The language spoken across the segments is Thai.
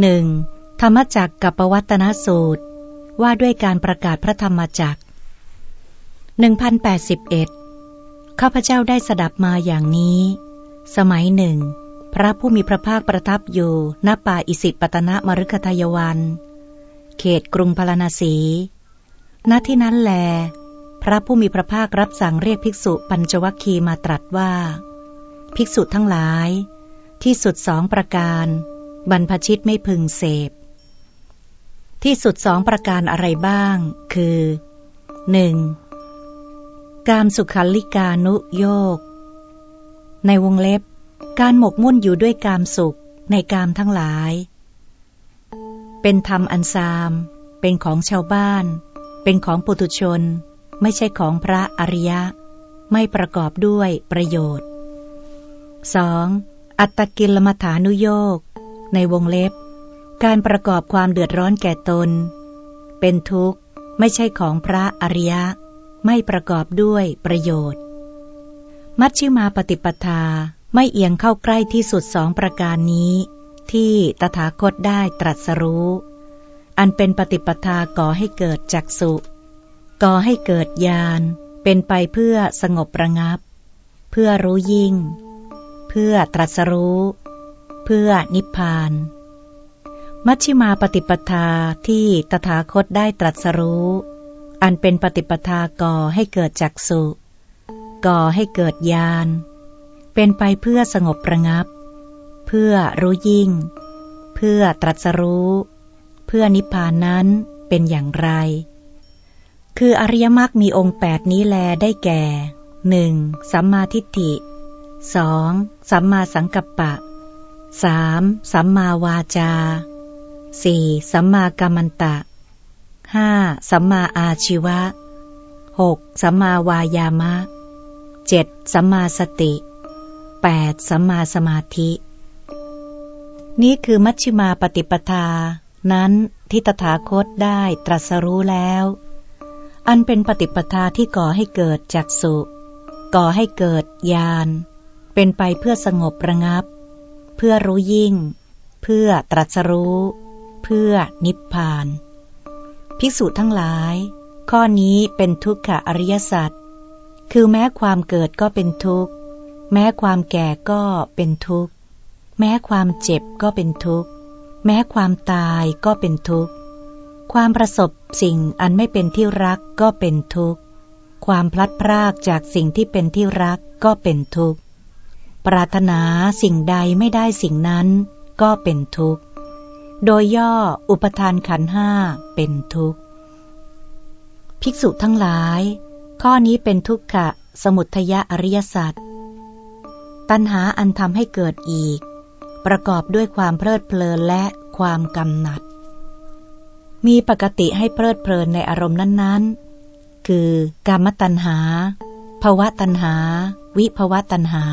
หนึ่งธรรมจักกับปวัตนสูตร ว่าด้วยการประกาศพระธรรมจักร1081 ข้าพเจ้าได้สดับมาอย่างนี้ สมัยหนึ่ง พระผู้มีพระภาคประทับอยู่ณป่าอิสิปตนะมรุคทายวัน เขตกรุงพาราณสี ณที่นั้นแล พระผู้มีพระภาครับสั่งเรียกภิกษุปัญจวัคคีมาตรัสว่า ภิกษุทั้งหลาย ที่สุดสองประการ บรรพชิตไม่พึงเสพ ที่สุดสองประการอะไรบ้าง คือ 1. การสุขัลลิกานุโยก ในวงเล็บ การหมกมุ่นอยู่ด้วยกามสุขในกามทั้งหลาย เป็นธรรมอันซาม เป็นของชาวบ้าน เป็นของปุถุชน ไม่ใช่ของพระอริยะ ไม่ประกอบด้วยประโยชน์ 2. อัตตกิลมัฐานุโยก ในวงเล็บ การประกอบความเดือดร้อนแก่ตน เป็นทุกข์ไม่ใช่ของพระอริยะ ไม่ประกอบด้วยประโยชน์ มัชชิมาปฏิปทาไม่เอียงเข้าใกล้ที่สุดสองประการนี้ ที่ตถาคตได้ตรัสรู้ อันเป็นปฏิปทาก่อให้เกิดจักสุก่อให้เกิดญาณเป็นไปเพื่อสงบระงับ เพื่อรู้ยิ่ง เพื่อตรัสรู้ เพื่อนิพพาน มัชชิมาปฏิปทาที่ตถาคตได้ตรัสรู้ อันเป็นปฏิปทาก่อให้เกิดจักสุก่อให้เกิดญาณเป็นไปเพื่อสงบระงับ เพื่อรู้ยิ่ง เพื่อตรัสรู้ เพื่อนิพพานนั้นเป็นอย่างไร คืออริยมรรคมีองค์แปดนี้แลได้แก่หนึ่งสัมมาทิฏฐิสองสัมมาสังกัปปะ สามสัมมาวาจาสี่สัมมากัมมันตะห้าสัมมาอาชีวะหกสัมมาวายามะเจ็ดสัมมาสติ 8. สัมมาสมาธิ นี้คือมัชฌิมาปฏิปทา นั้นที่ตถาคตได้ตรัสรู้แล้ว อันเป็นปฏิปทาที่ก่อให้เกิดจักสุก่อให้เกิดญาณเป็นไปเพื่อสงบระงับ พื่อรู้ยิ่ง เพื่อตรัสรู้ เพื่อนิพพาน ภิกษุทั้งหลาย ข้อนี้เป็นทุกขอริยสัจคือแม้ความเกิดก็เป็นทุกข์ แม้ความแก่ก็เป็นทุกข์ แม้ความเจ็บก็เป็นทุกข์ แม้ความตายก็เป็นทุกข์ ความประสบสิ่งอันไม่เป็นที่รักก็เป็นทุกข์ ความพลัดพรากจากสิ่งที่เป็นที่รักก็เป็นทุกข์ ปรารถนาสิ่งใดไม่ได้สิ่งนั้นก็เป็นทุกข์ โดยย่ออุปทานขันห้าเป็นทุกข์ ภิกษุทั้งหลาย ข้อนี้เป็นทุกขะสมุทยอริยสัจตัณหาอันทำให้เกิดอีก ประกอบด้วยความเพลิดเพลินและความกำหนัด มีปกติให้เพลิดเพลินในอารมณ์นั้นๆ คือกามตัณหาภวะตัณหา วิภวะตัณหา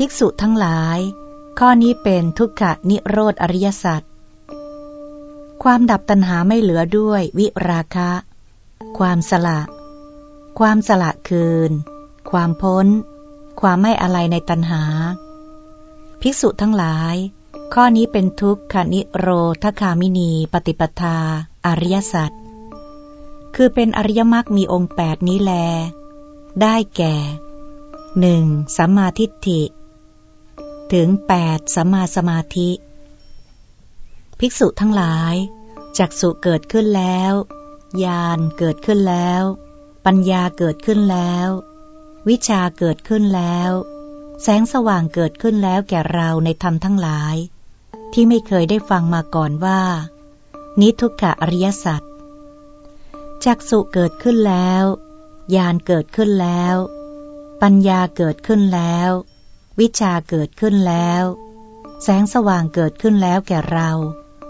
ภิกษุทั้งหลาย ข้อนี้เป็นทุกขนิโรธอริยสัจความดับตัณหาไม่เหลือด้วยวิราคะ ความสละ ความสละคืน ความพ้น ความไม่อะไรในตัณหา ภิกษุทั้งหลาย ข้อนี้เป็นทุกขานิโรธคามินีปฏิปทา อริยสัจคือเป็นอริยมรรคมีองค์แปดนี้แล ได้แก่หนึ่งสัมมาทิฏฐิ ถึงแปดสัมมาสมาธิ ภิกษุทั้งหลาย จักสุเกิดขึ้นแล้ว ญาณเกิดขึ้นแล้ว ปัญญาเกิดขึ้นแล้ว วิชาเกิดขึ้นแล้ว แสงสว่างเกิดขึ้นแล้วแก่เราในธรรมทั้งหลาย ที่ไม่เคยได้ฟังมาก่อนว่า นิทุกขอริยสัจจักสุเกิดขึ้นแล้ว ญาณเกิดขึ้นแล้ว ปัญญาเกิดขึ้นแล้ว วิชาเกิดขึ้นแล้ว แสงสว่างเกิดขึ้นแล้วแก่เรา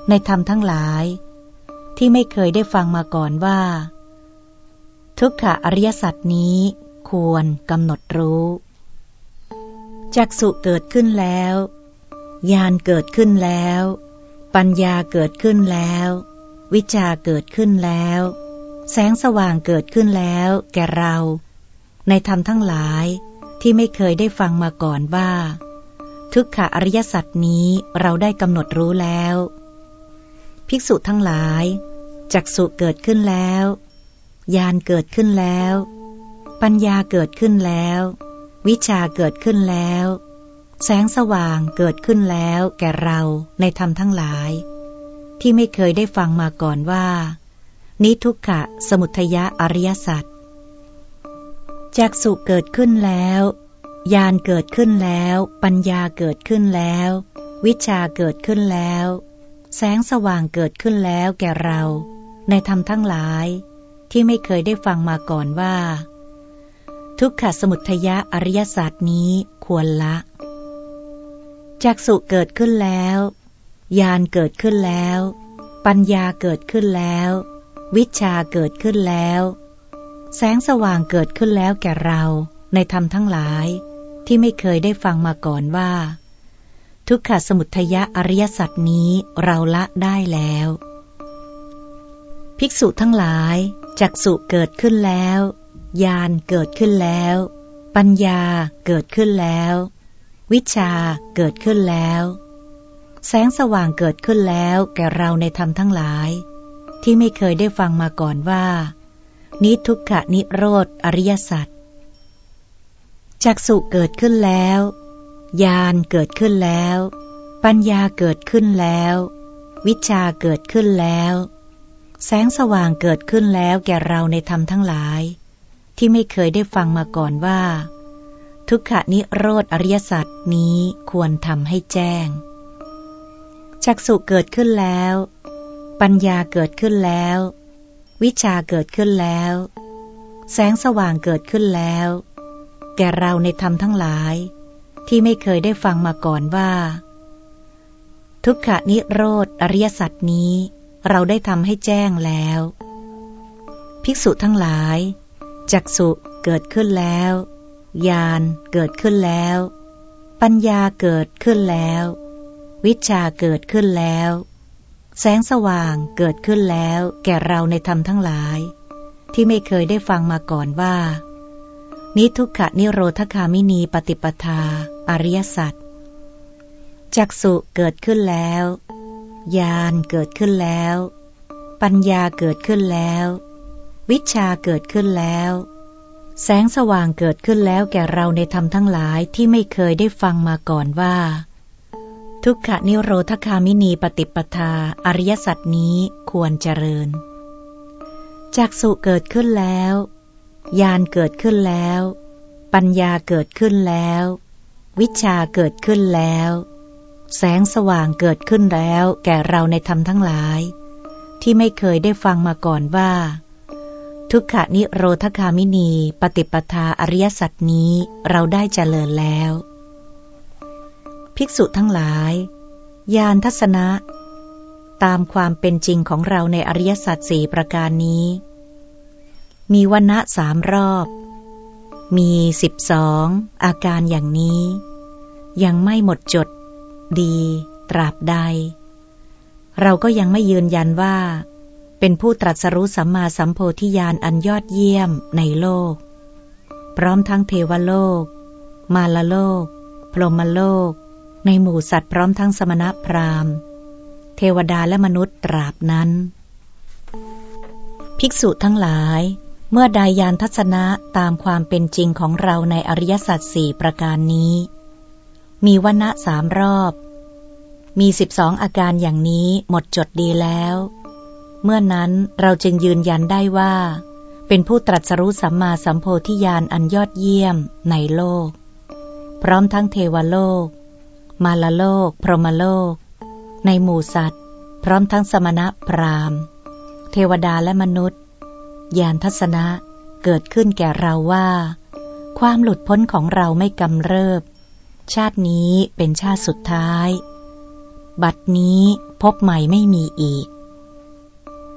ในธรรมทั้งหลาย ที่ไม่เคยได้ฟังมาก่อนว่า ทุกขอริยสัจนี้ ควรกำหนดรู้จักสุเกิดขึ้นแล้วญาณเกิดขึ้นแล้ว ปัญญาเกิดขึ้นแล้ว วิชาเกิดขึ้นแล้ว แสงสว่างเกิดขึ้นแล้ว แก่เรา ในธรรมทั้งหลาย ที่ไม่เคยได้ฟังมาก่อนว่า ทุกขะอริยสัจนี้เราได้กำหนดรู้แล้ว ภิกษุทั้งหลายจักสุเกิดขึ้นแล้วญาณเกิดขึ้นแล้ว ปัญญาเกิดขึ้นแล้ว วิชาเกิดขึ้นแล้ว แสงสว่างเกิดขึ้นแล้วแก่เราในธรรมทั้งหลาย ที่ไม่เคยได้ฟังมาก่อนว่า นิทุกขะสมุทยะอริยสัจ จักสุเกิดขึ้นแล้ว ญาณเกิดขึ้นแล้ว ปัญญาเกิดขึ้นแล้ว วิชาเกิดขึ้นแล้ว แสงสว่างเกิดขึ้นแล้วแก่เรา ในธรรมทั้งหลาย ที่ไม่เคยได้ฟังมาก่อนว่า ทุกขสมุทยะอริยศาสตร์นี้ควรละจักสุเกิดขึ้นแล้ว ญาณเกิดขึ้นแล้ว ปัญญาเกิดขึ้นแล้ว วิชาเกิดขึ้นแล้ว แสงสว่างเกิดขึ้นแล้วแก่เราในธรรมทั้งหลายที่ไม่เคยได้ฟังมาก่อนว่า ทุกขสมุทยะอริยสัจนี้เราละได้แล้ว ภิกษุทั้งหลายจักสุเกิดขึ้นแล้วญาณเกิดขึ้นแล้ว ปัญญาเกิดขึ้นแล้ว วิชาเกิดขึ้นแล้ว แสงสว่างเกิดขึ้นแล้วแก่เราในธรรมทั้งหลาย ที่ไม่เคยได้ฟังมาก่อนว่า นิทุกขนิโรธ อริยสัจจักสุเกิดขึ้นแล้วญาณเกิดขึ้นแล้ว ปัญญาเกิดขึ้นแล้ว วิชาเกิดขึ้นแล้ว แสงสว่างเกิดขึ้นแล้วแก่เราในธรรมทั้งหลาย ที่ไม่เคยได้ฟังมาก่อนว่า ทุกขนิโรธ อริยสัจนี้ควรทำให้แจ้งจักสุเกิดขึ้นแล้ว ปัญญาเกิดขึ้นแล้ว วิชาเกิดขึ้นแล้ว แสงสว่างเกิดขึ้นแล้ว แก่เราในธรรมทั้งหลาย ที่ไม่เคยได้ฟังมาก่อนว่า ทุกขนิโรธอริยสัจนี้ เราได้ทำให้แจ้งแล้ว ภิกษุทั้งหลายจักสุเกิดขึ้นแล้วญาณเกิดขึ้นแล้ว ปัญญาเกิดขึ้นแล้ว วิชาเกิดขึ้นแล้ว แสงสว่างเกิดขึ้นแล้วแก่เราในธรรมทั้งหลาย ที่ไม่เคยได้ฟังมาก่อนว่า นิทุกขนิโรธคามินีปฏิปทา อริยสัจจักสุเกิดขึ้นแล้วญาณเกิดขึ้นแล้ว ปัญญาเกิดขึ้นแล้ว วิชาเกิดขึ้นแล้ว แสงสว่างเกิดขึ้นแล้วแก่เราในธรรมทั้งหลายที่ไม่เคยได้ฟังมาก่อนว่า ทุกขนิโรธคามินีปฏิปทา อริยสัจนี้ควรเจริญ จากสุเกิดขึ้นแล้ว ญาณเกิดขึ้นแล้ว ปัญญาเกิดขึ้นแล้ว วิชาเกิดขึ้นแล้ว แสงสว่างเกิดขึ้นแล้วแก่เราในธรรมทั้งหลาย ที่ไม่เคยได้ฟังมาก่อนว่า ทุกขนิโรธคามินีปฏิปทาอริยสัจนี้เราได้เจริญแล้ว ภิกษุทั้งหลาย ยานทัศนะ ตามความเป็นจริงของเราในอริยสัจสี่ประการนี้ มีวันณะสามรอบ มีสิบสองอาการอย่างนี้ ยังไม่หมดจด ดี ตราบใด เราก็ยังไม่ยืนยันว่า เป็นผู้ตรัสรู้สัมมาสัมโพธิญาณอันยอดเยี่ยมในโลก พร้อมทั้งเทวโลก มาลโลก พรหมโลก ในหมู่สัตว์พร้อมทั้งสมณพราหมณ์ เทวดาและมนุษย์ตราบนั้น ภิกษุทั้งหลาย เมื่อดายานทัศนะตามความเป็นจริงของเราในอริยสัจสี่ประการนี้ มีวัณะสามรอบ มีสิบสองอาการอย่างนี้หมดจดดีแล้ว เมื่อนั้นเราจึงยืนยันได้ว่า เป็นผู้ตรัสรู้สัมมาสัมโพธิญาณอันยอดเยี่ยมในโลก พร้อมทั้งเทวโลก มาลโลก พรหมโลก ในหมู่สัตว์ พร้อมทั้งสมณะพราหมณ์ เทวดาและมนุษย์ญาณทัศนะเกิดขึ้นแก่เราว่า ความหลุดพ้นของเราไม่กำเริบ ชาตินี้เป็นชาติสุดท้าย บัดนี้พบใหม่ไม่มีอีก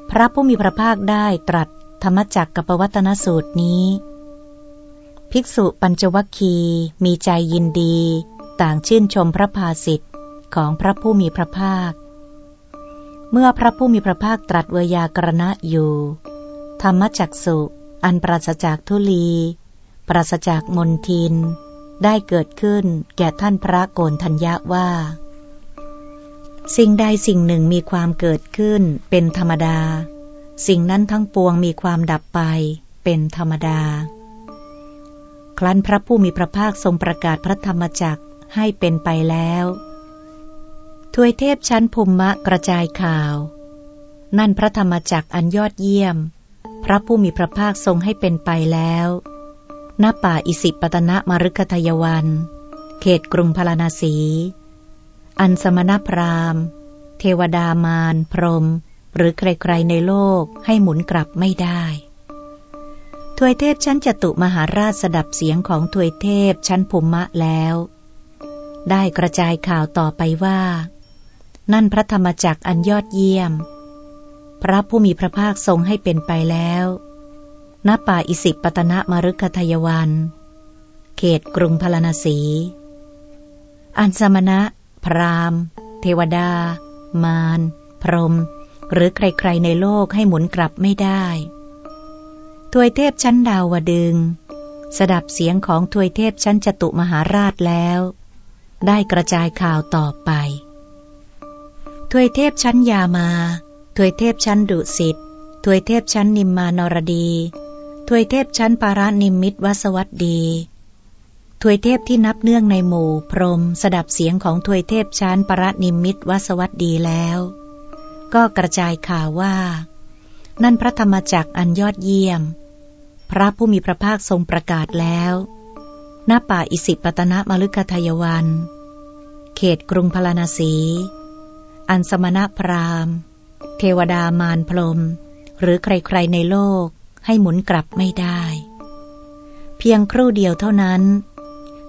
พระผู้มีพระภาคได้ตรัสธรรมจักกับปวัตนสูตรนี้ ภิกษุปัญจวัคคีมีใจยินดี ต่างชื่นชมพระภาสิทธิ์ของพระผู้มีพระภาค เมื่อพระผู้มีพระภาคตรัสเวยากรณะอยู่ ธรรมจักสุอันปราศจากทุลี ปราศจากมนทิน ได้เกิดขึ้นแก่ท่านพระโกนทัญญะว่า สิ่งใดสิ่งหนึ่งมีความเกิดขึ้นเป็นธรรมดา สิ่งนั้นทั้งปวงมีความดับไปเป็นธรรมดา ครั้นพระผู้มีพระภาคทรงประกาศพระธรรมจักร ให้เป็นไปแล้วทวยเทพชั้นภูมิมะกระจายข่าว นั่นพระธรรมจักรอันยอดเยี่ยม พระผู้มีพระภาคทรงให้เป็นไปแล้วณป่าอิสิปตนะมรุกทยวัน เขตกรุงพาราณสี อันสมณพราหมณ์ เทวดามารพรหมหรือใครๆในโลกให้หมุนกลับไม่ได้ทวยเทพชั้นจตุมหาราชสดับเสียงของทวยเทพชั้นภูมิมะแล้ว ได้กระจายข่าวต่อไปว่า นั่นพระธรรมจักรอันยอดเยี่ยม พระผู้มีพระภาคทรงให้เป็นไปแล้วณป่าอิสิปตนะมรุกทยวัน เขตกรุงพาราณสี อันสมณะ พรามเทวดา มาร พรหมหรือใครๆในโลกให้หมุนกลับไม่ได้ทวยเทพชั้นดาวดึง สดับเสียงของทวยเทพชั้นจตุมหาราชแล้ว ได้กระจายข่าวต่อไปทวยเทพชั้นยามาทวยเทพชั้นดุสิตทวยเทพชั้นนิมมานรดีถวยเทพชั้นปารานิมิตวสวัสดีถวยเทพที่นับเนื่องในหมู่ พรมสดับเสียงของถวยเทพชั้นปารานิมิตวสวัสดีแล้ว ก็กระจายข่าวว่า นั่นพระธรรมจักรอันยอดเยี่ยม พระผู้มีพระภาคทรงประกาศแล้ว ณป่าอิสิปตนะมฤคทายวัน เขตกรุงพาราณสี อันสมณพราหมณ์ เทวดามารพรม หรือใครๆในโลกให้หมุนกลับไม่ได้ เพียงครู่เดียวเท่านั้น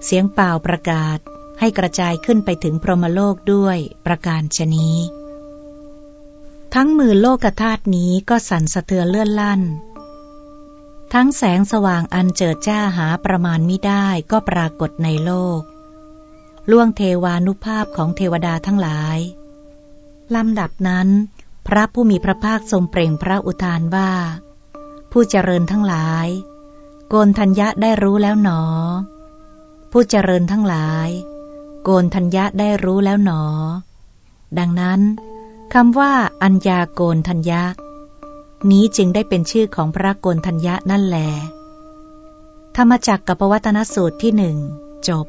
เสียงเป่าประกาศให้กระจายขึ้นไปถึงพรหมโลกด้วยประการชนี้ ทั้งมือโลกธาตุนี้ก็สั่นสะเทือนเลื่อนลั่น ทั้งแสงสว่างอันเจิดจ้าหาประมาณมิได้ก็ปรากฏในโลก ล่วงเทวานุภาพของเทวดาทั้งหลาย ลำดับนั้น พระผู้มีพระภาคทรงเปล่งพระอุทานว่า ผู้เจริญทั้งหลาย โกนทัญญะได้รู้แล้วหนอ ผู้เจริญทั้งหลาย โกนทัญญะได้รู้แล้วหนอ ดังนั้นคำว่า อัญญาโกนทัญญะ นี้จึงได้เป็นชื่อของพระโกนทัญญะนั่นแหลธรรมจักกับปวัตนสูตรที่หนึ่งจบ